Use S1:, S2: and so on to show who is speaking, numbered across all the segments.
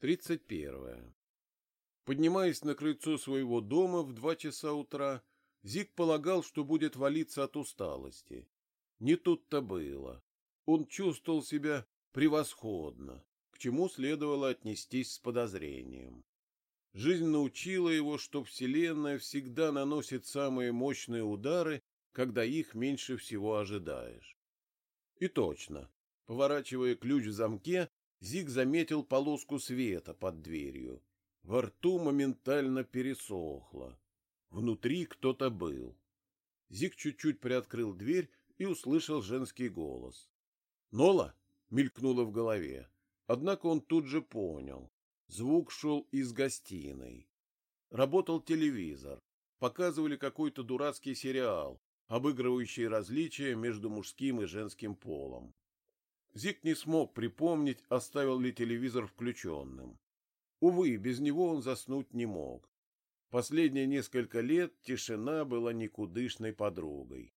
S1: 31. Поднимаясь на крыльцо своего дома в два часа утра, Зиг полагал, что будет валиться от усталости. Не тут-то было. Он чувствовал себя превосходно, к чему следовало отнестись с подозрением. Жизнь научила его, что Вселенная всегда наносит самые мощные удары, когда их меньше всего ожидаешь. И точно, поворачивая ключ в замке, Зиг заметил полоску света под дверью. Во рту моментально пересохло. Внутри кто-то был. Зиг чуть-чуть приоткрыл дверь и услышал женский голос. «Нола?» — мелькнуло в голове. Однако он тут же понял. Звук шел из гостиной. Работал телевизор. Показывали какой-то дурацкий сериал, обыгрывающий различия между мужским и женским полом. Зик не смог припомнить, оставил ли телевизор включенным. Увы, без него он заснуть не мог. Последние несколько лет тишина была никудышной подругой.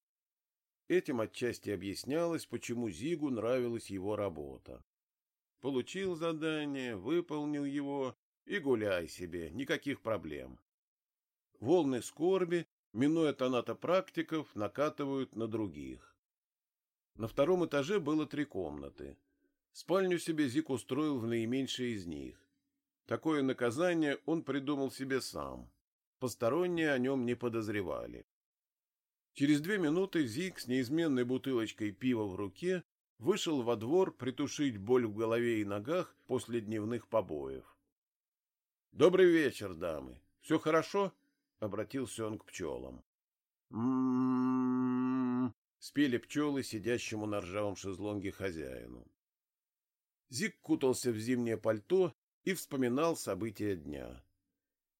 S1: Этим отчасти объяснялось, почему Зигу нравилась его работа. Получил задание, выполнил его и гуляй себе, никаких проблем. Волны скорби, минуя тонатопрактиков, накатывают на других. На втором этаже было три комнаты. Спальню себе Зик устроил в наименьшей из них. Такое наказание он придумал себе сам. Посторонние о нем не подозревали. Через две минуты Зик с неизменной бутылочкой пива в руке вышел во двор притушить боль в голове и ногах после дневных побоев. — Добрый вечер, дамы. Все хорошо? — обратился он к пчелам. Спели пчелы сидящему на ржавом шезлонге хозяину. Зик кутался в зимнее пальто и вспоминал события дня.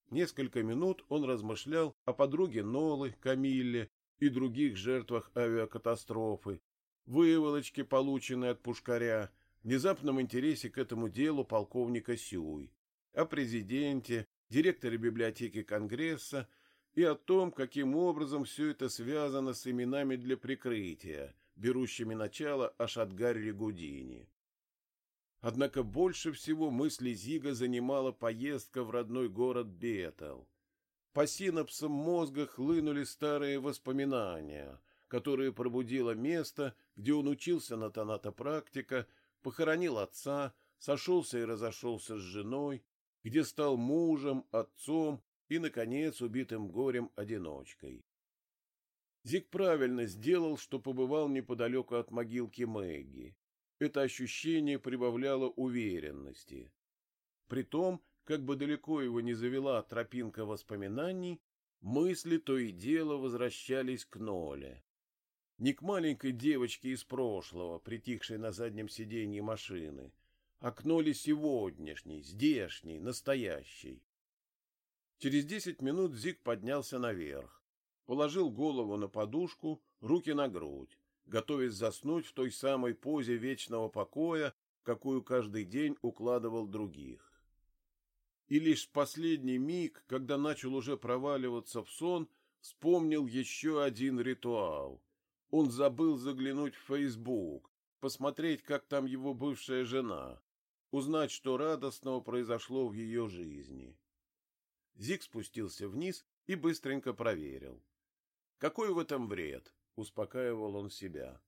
S1: Несколько минут он размышлял о подруге Нолы, Камилле и других жертвах авиакатастрофы, выволочке, полученной от пушкаря, внезапном интересе к этому делу полковника Сюй, о президенте, директоре библиотеки Конгресса и о том, каким образом все это связано с именами для прикрытия, берущими начало Гарри Гудини. Однако больше всего мысли Зига занимала поездка в родной город Бетел. По синапсам мозга хлынули старые воспоминания, которые пробудило место, где он учился на тонатопрактика, похоронил отца, сошелся и разошелся с женой, где стал мужем, отцом и, наконец, убитым горем-одиночкой. Зиг правильно сделал, что побывал неподалеку от могилки Мэгги. Это ощущение прибавляло уверенности. Притом, как бы далеко его не завела тропинка воспоминаний, мысли то и дело возвращались к Ноле. Не к маленькой девочке из прошлого, притихшей на заднем сиденье машины, а к Ноле сегодняшней, здешней, настоящей. Через десять минут Зиг поднялся наверх, положил голову на подушку, руки на грудь, готовясь заснуть в той самой позе вечного покоя, какую каждый день укладывал других. И лишь в последний миг, когда начал уже проваливаться в сон, вспомнил еще один ритуал. Он забыл заглянуть в Фейсбук, посмотреть, как там его бывшая жена, узнать, что радостного произошло в ее жизни. Зиг спустился вниз и быстренько проверил. Какой в этом вред? Успокаивал он себя.